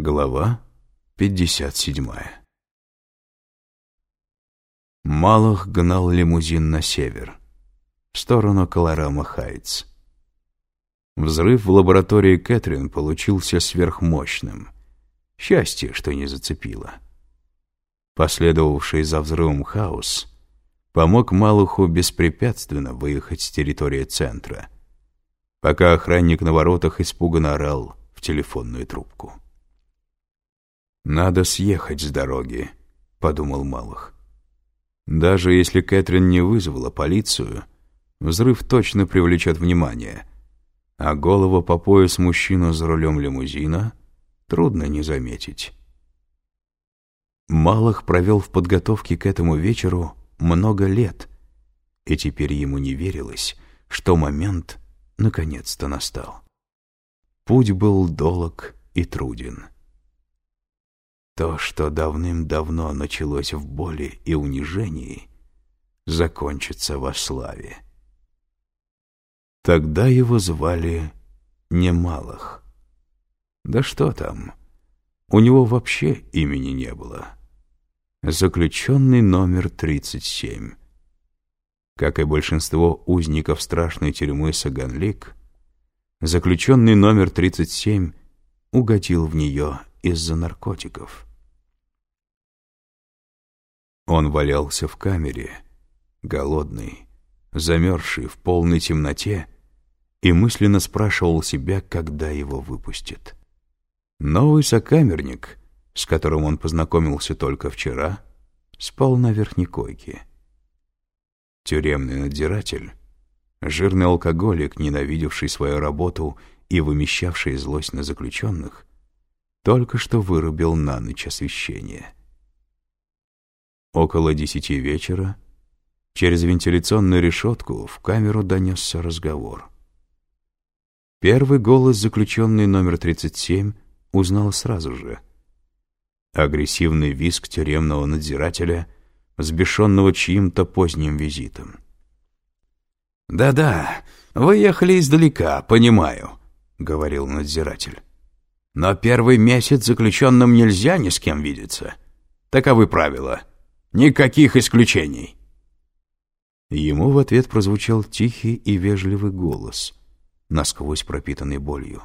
Глава 57 Малых гнал лимузин на север, в сторону Колорама-Хайтс. Взрыв в лаборатории Кэтрин получился сверхмощным. Счастье, что не зацепило. Последовавший за взрывом хаос помог Малуху беспрепятственно выехать с территории центра, пока охранник на воротах испуганно орал в телефонную трубку. «Надо съехать с дороги», — подумал Малых. «Даже если Кэтрин не вызвала полицию, взрыв точно привлечет внимание, а голову по пояс мужчину за рулем лимузина трудно не заметить». Малых провел в подготовке к этому вечеру много лет, и теперь ему не верилось, что момент наконец-то настал. Путь был долог и труден. То, что давным-давно началось в боли и унижении, закончится во славе. Тогда его звали Немалых. Да что там, у него вообще имени не было. Заключенный номер 37. Как и большинство узников страшной тюрьмы Саганлик, заключенный номер 37 угодил в нее из-за наркотиков. Он валялся в камере, голодный, замерзший в полной темноте, и мысленно спрашивал себя, когда его выпустят. Новый сокамерник — с которым он познакомился только вчера, спал на верхней койке. Тюремный надзиратель, жирный алкоголик, ненавидевший свою работу и вымещавший злость на заключенных, только что вырубил на ночь освещение. Около десяти вечера через вентиляционную решетку в камеру донесся разговор. Первый голос, заключенный номер 37, узнал сразу же — агрессивный визг тюремного надзирателя, сбешенного чьим-то поздним визитом. «Да-да, вы ехали издалека, понимаю», — говорил надзиратель. «Но первый месяц заключенным нельзя ни с кем видеться. Таковы правила. Никаких исключений». Ему в ответ прозвучал тихий и вежливый голос, насквозь пропитанный болью.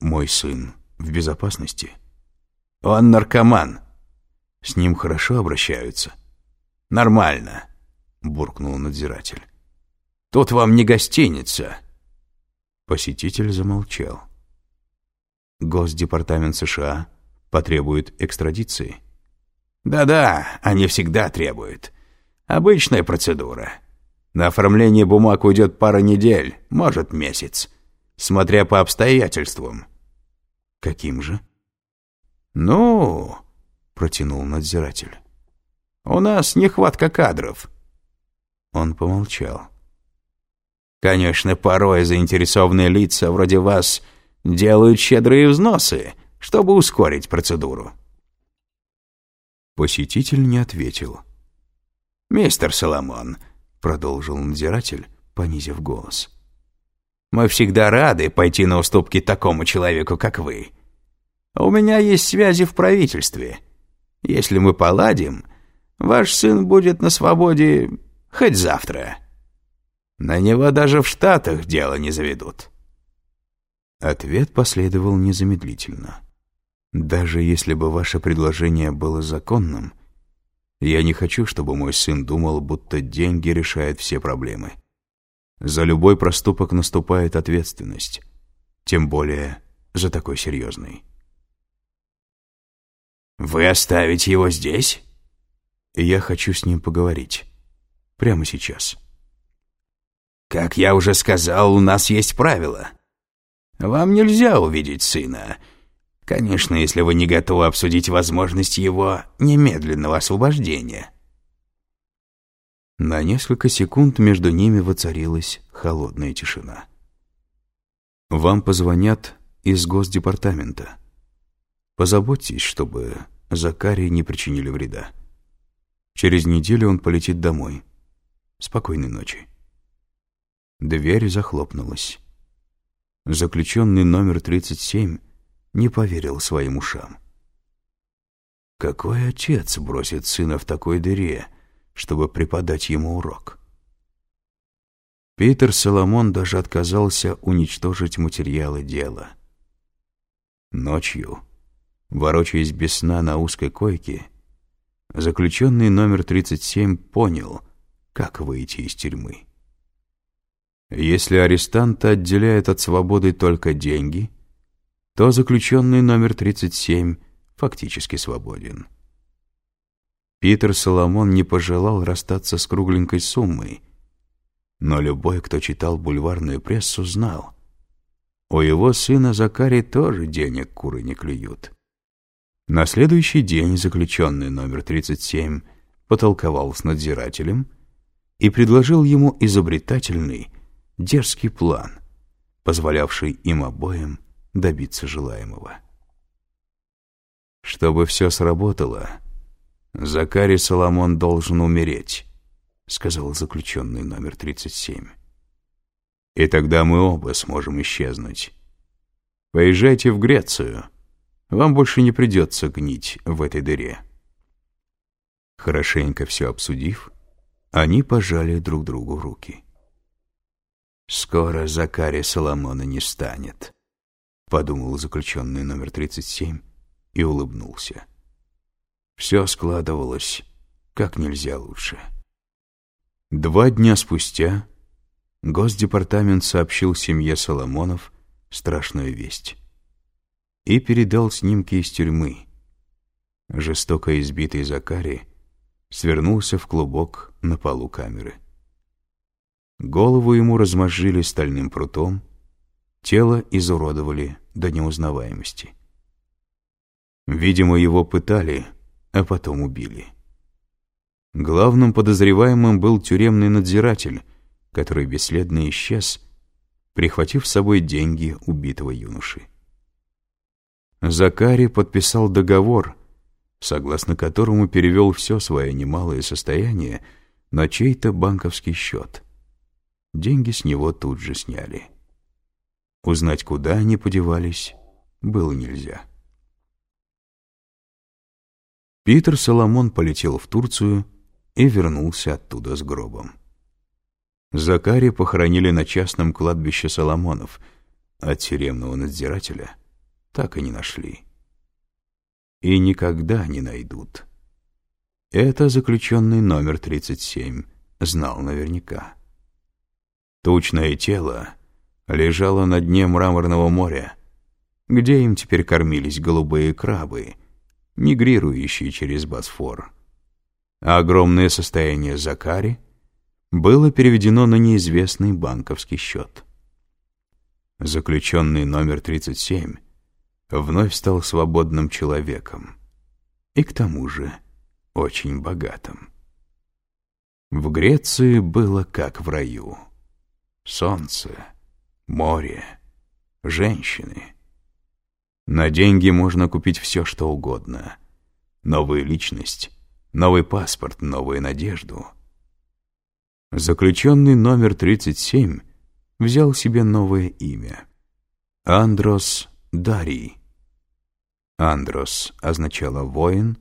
«Мой сын в безопасности?» Он наркоман. С ним хорошо обращаются? Нормально, буркнул надзиратель. Тут вам не гостиница. Посетитель замолчал. Госдепартамент США потребует экстрадиции. Да-да, они всегда требуют. Обычная процедура. На оформление бумаг уйдет пара недель, может, месяц, смотря по обстоятельствам. Каким же? «Ну...» — протянул надзиратель. «У нас нехватка кадров». Он помолчал. «Конечно, порой заинтересованные лица вроде вас делают щедрые взносы, чтобы ускорить процедуру». Посетитель не ответил. «Мистер Соломон», — продолжил надзиратель, понизив голос, — «мы всегда рады пойти на уступки такому человеку, как вы. У меня есть связи в правительстве. Если мы поладим, ваш сын будет на свободе хоть завтра. На него даже в Штатах дело не заведут». Ответ последовал незамедлительно. «Даже если бы ваше предложение было законным, я не хочу, чтобы мой сын думал, будто деньги решают все проблемы. За любой проступок наступает ответственность, тем более за такой серьезный». «Вы оставите его здесь?» «Я хочу с ним поговорить. Прямо сейчас». «Как я уже сказал, у нас есть правила. Вам нельзя увидеть сына. Конечно, если вы не готовы обсудить возможность его немедленного освобождения». На несколько секунд между ними воцарилась холодная тишина. «Вам позвонят из Госдепартамента», Позаботьтесь, чтобы Закарии не причинили вреда. Через неделю он полетит домой. Спокойной ночи. Дверь захлопнулась. Заключенный номер 37 не поверил своим ушам. Какой отец бросит сына в такой дыре, чтобы преподать ему урок? Питер Соломон даже отказался уничтожить материалы дела. Ночью, ворочаясь без сна на узкой койке, заключенный номер 37 понял, как выйти из тюрьмы. Если арестанта отделяет от свободы только деньги, то заключенный номер 37 фактически свободен. Питер Соломон не пожелал расстаться с кругленькой суммой, но любой, кто читал бульварную прессу, знал. У его сына Закари тоже денег куры не клюют. На следующий день заключенный номер 37 потолковал с надзирателем и предложил ему изобретательный, дерзкий план, позволявший им обоим добиться желаемого. Чтобы все сработало, Закари Соломон должен умереть, — сказал заключенный номер 37. «И тогда мы оба сможем исчезнуть. Поезжайте в Грецию. Вам больше не придется гнить в этой дыре». Хорошенько все обсудив, они пожали друг другу руки. «Скоро Закари Соломона не станет», — подумал заключенный номер 37 и улыбнулся. Все складывалось как нельзя лучше. Два дня спустя Госдепартамент сообщил семье Соломонов страшную весть и передал снимки из тюрьмы. Жестоко избитый Закари свернулся в клубок на полу камеры. Голову ему размозжили стальным прутом, тело изуродовали до неузнаваемости. Видимо, его пытали, а потом убили. Главным подозреваемым был тюремный надзиратель, который бесследно исчез, прихватив с собой деньги убитого юноши. Закари подписал договор, согласно которому перевел все свое немалое состояние на чей-то банковский счет. Деньги с него тут же сняли. Узнать, куда они подевались, было нельзя. Питер Соломон полетел в Турцию, и вернулся оттуда с гробом. Закари похоронили на частном кладбище Соломонов, а тюремного надзирателя так и не нашли. И никогда не найдут. Это заключенный номер 37 знал наверняка. Тучное тело лежало на дне мраморного моря, где им теперь кормились голубые крабы, мигрирующие через Босфор а огромное состояние Закари было переведено на неизвестный банковский счет. Заключенный номер 37 вновь стал свободным человеком и к тому же очень богатым. В Греции было как в раю. Солнце, море, женщины. На деньги можно купить все, что угодно. Новую личность Новый паспорт, новую надежду. Заключенный номер 37 взял себе новое имя. Андрос Дарий. Андрос означало «воин»,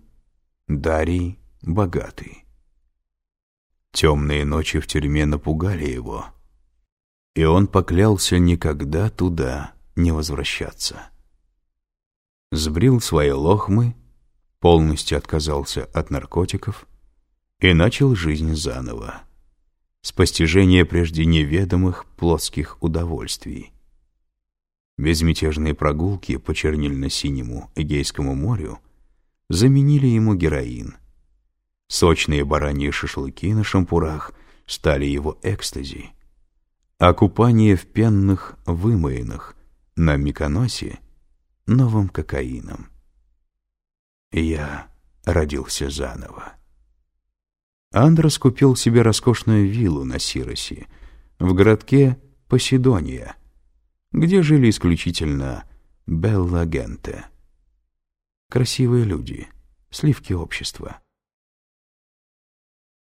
Дарий — «богатый». Темные ночи в тюрьме напугали его, и он поклялся никогда туда не возвращаться. Сбрил свои лохмы полностью отказался от наркотиков и начал жизнь заново, с постижения прежде неведомых плотских удовольствий. Безмятежные прогулки по чернильно-синему Эгейскому морю заменили ему героин. Сочные бараньи шашлыки на шампурах стали его экстази, а купание в пенных вымоинах на Миконосе — новым кокаином я родился заново. Андрос купил себе роскошную виллу на Сиросе, в городке Поседония, где жили исключительно Белла Генте. Красивые люди, сливки общества.